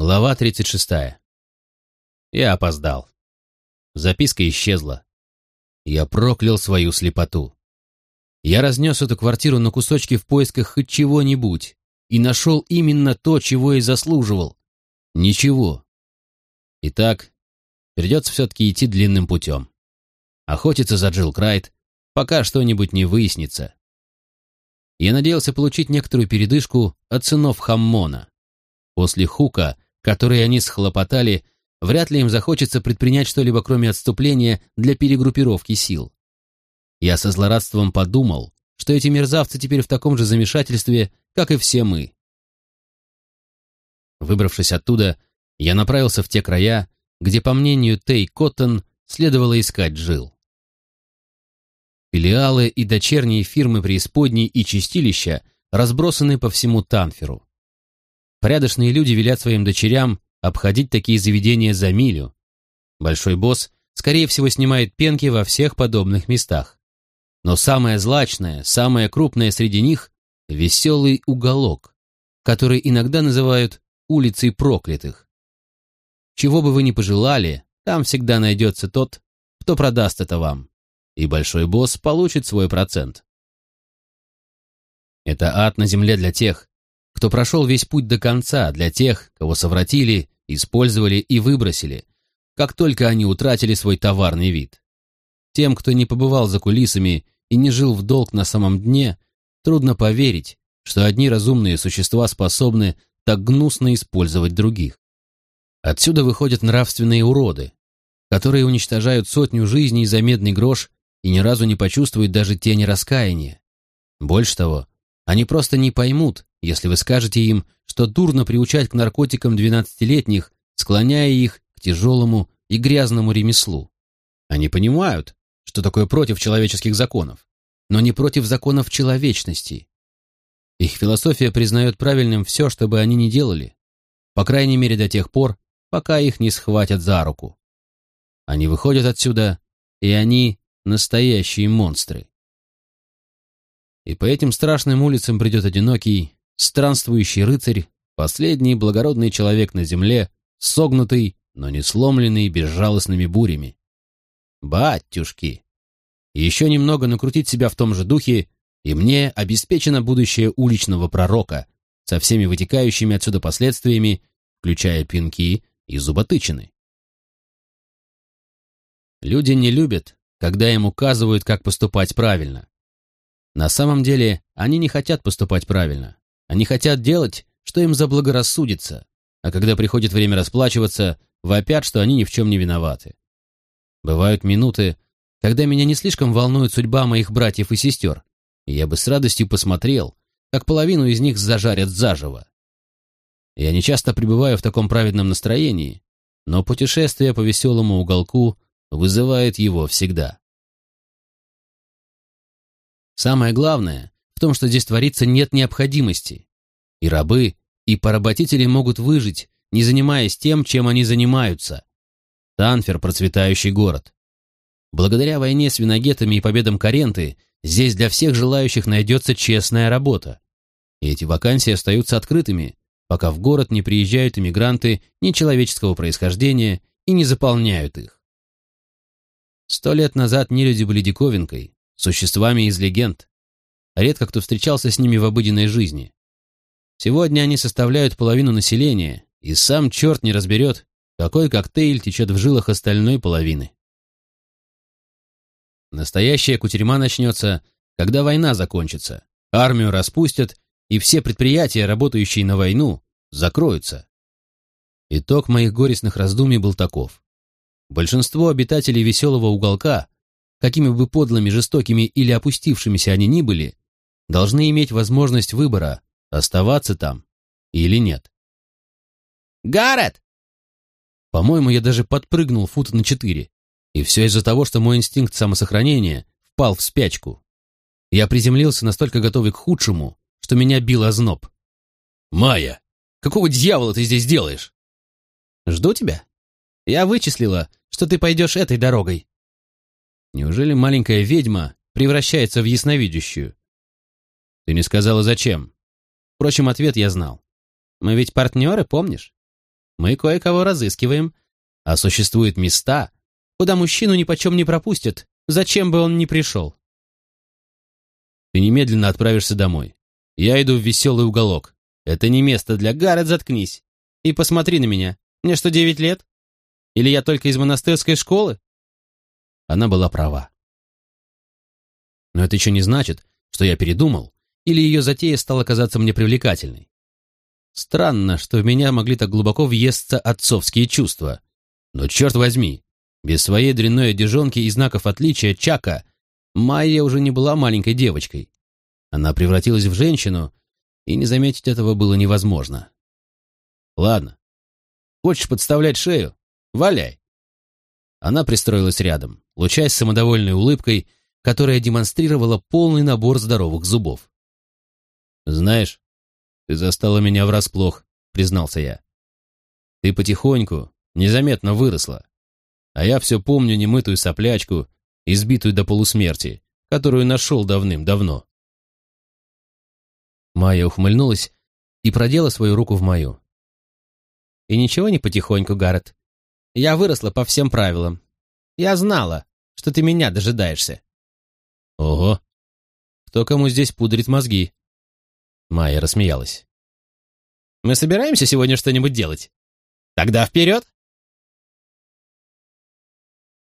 Глава 36. Я опоздал. Записка исчезла. Я проклял свою слепоту. Я разнес эту квартиру на кусочки в поисках хоть чего-нибудь и нашел именно то, чего и заслуживал. Ничего. Итак, придется все-таки идти длинным путем. Охотиться за Джилл Крайт, пока что-нибудь не выяснится. Я надеялся получить некоторую передышку от сынов Хаммона. После хука, который они схлопотали, вряд ли им захочется предпринять что-либо кроме отступления для перегруппировки сил. Я со злорадством подумал, что эти мерзавцы теперь в таком же замешательстве, как и все мы. Выбравшись оттуда, я направился в те края, где, по мнению Тей Коттон, следовало искать Джил. Филиалы и дочерние фирмы преисподней и чистилища разбросаны по всему Танферу. Порядочные люди велят своим дочерям обходить такие заведения за милю. Большой босс, скорее всего, снимает пенки во всех подобных местах. Но самое злачное, самое крупное среди них — веселый уголок, который иногда называют улицей проклятых. Чего бы вы ни пожелали, там всегда найдется тот, кто продаст это вам, и большой босс получит свой процент. Это ад на земле для тех, кто прошел весь путь до конца, для тех, кого совратили, использовали и выбросили, как только они утратили свой товарный вид. Тем, кто не побывал за кулисами и не жил в долг на самом дне, трудно поверить, что одни разумные существа способны так гнусно использовать других. Отсюда выходят нравственные уроды, которые уничтожают сотню жизней за медный грош и ни разу не почувствуют даже тени раскаяния. Больше того, они просто не поймут, если вы скажете им, что дурно приучать к наркотикам двенадцатилетних, склоняя их к тяжелому и грязному ремеслу. Они понимают, что такое против человеческих законов, но не против законов человечности. Их философия признает правильным все, что бы они ни делали, по крайней мере до тех пор, пока их не схватят за руку. Они выходят отсюда, и они настоящие монстры и по этим страшным улицам придет одинокий, странствующий рыцарь, последний благородный человек на земле, согнутый, но не сломленный безжалостными бурями. Батюшки! Еще немного накрутить себя в том же духе, и мне обеспечено будущее уличного пророка со всеми вытекающими отсюда последствиями, включая пинки и зуботычины. Люди не любят, когда им указывают, как поступать правильно. На самом деле, они не хотят поступать правильно. Они хотят делать, что им заблагорассудится, а когда приходит время расплачиваться, вопят, что они ни в чем не виноваты. Бывают минуты, когда меня не слишком волнует судьба моих братьев и сестер, и я бы с радостью посмотрел, как половину из них зажарят заживо. Я не часто пребываю в таком праведном настроении, но путешествие по веселому уголку вызывает его всегда. Самое главное в том, что здесь творится нет необходимости. И рабы, и поработители могут выжить, не занимаясь тем, чем они занимаются. Танфер – процветающий город. Благодаря войне с виногетами и победам Каренты здесь для всех желающих найдется честная работа. И эти вакансии остаются открытыми, пока в город не приезжают иммигранты нечеловеческого происхождения и не заполняют их. Сто лет назад нелюди были диковинкой, существами из легенд. Редко кто встречался с ними в обыденной жизни. Сегодня они составляют половину населения, и сам черт не разберет, какой коктейль течет в жилах остальной половины. Настоящая кутерьма начнется, когда война закончится, армию распустят, и все предприятия, работающие на войну, закроются. Итог моих горестных раздумий был таков. Большинство обитателей веселого уголка какими бы подлыми, жестокими или опустившимися они ни были, должны иметь возможность выбора, оставаться там или нет. «Гаррет!» По-моему, я даже подпрыгнул фут на четыре, и все из-за того, что мой инстинкт самосохранения впал в спячку. Я приземлился настолько готовый к худшему, что меня бил озноб. «Майя, какого дьявола ты здесь делаешь?» «Жду тебя. Я вычислила, что ты пойдешь этой дорогой. Неужели маленькая ведьма превращается в ясновидящую? Ты не сказала, зачем. Впрочем, ответ я знал. Мы ведь партнеры, помнишь? Мы кое-кого разыскиваем. А существуют места, куда мужчину ни почем не пропустят, зачем бы он ни пришел. Ты немедленно отправишься домой. Я иду в веселый уголок. Это не место для... Гаррет, заткнись. И посмотри на меня. Мне что, девять лет? Или я только из монастырской школы? Она была права. Но это еще не значит, что я передумал, или ее затея стала казаться мне привлекательной. Странно, что в меня могли так глубоко въесться отцовские чувства. Но черт возьми, без своей дрянной одежонки и знаков отличия Чака Майя уже не была маленькой девочкой. Она превратилась в женщину, и не заметить этого было невозможно. Ладно. Хочешь подставлять шею? Валяй. Она пристроилась рядом, лучаясь самодовольной улыбкой, которая демонстрировала полный набор здоровых зубов. «Знаешь, ты застала меня врасплох», — признался я. «Ты потихоньку, незаметно выросла, а я все помню немытую соплячку, избитую до полусмерти, которую нашел давным-давно». Майя ухмыльнулась и продела свою руку в мою. «И ничего не потихоньку, Гаррет. Я выросла по всем правилам. Я знала, что ты меня дожидаешься. Ого! Кто кому здесь пудрит мозги? Майя рассмеялась. Мы собираемся сегодня что-нибудь делать? Тогда вперед!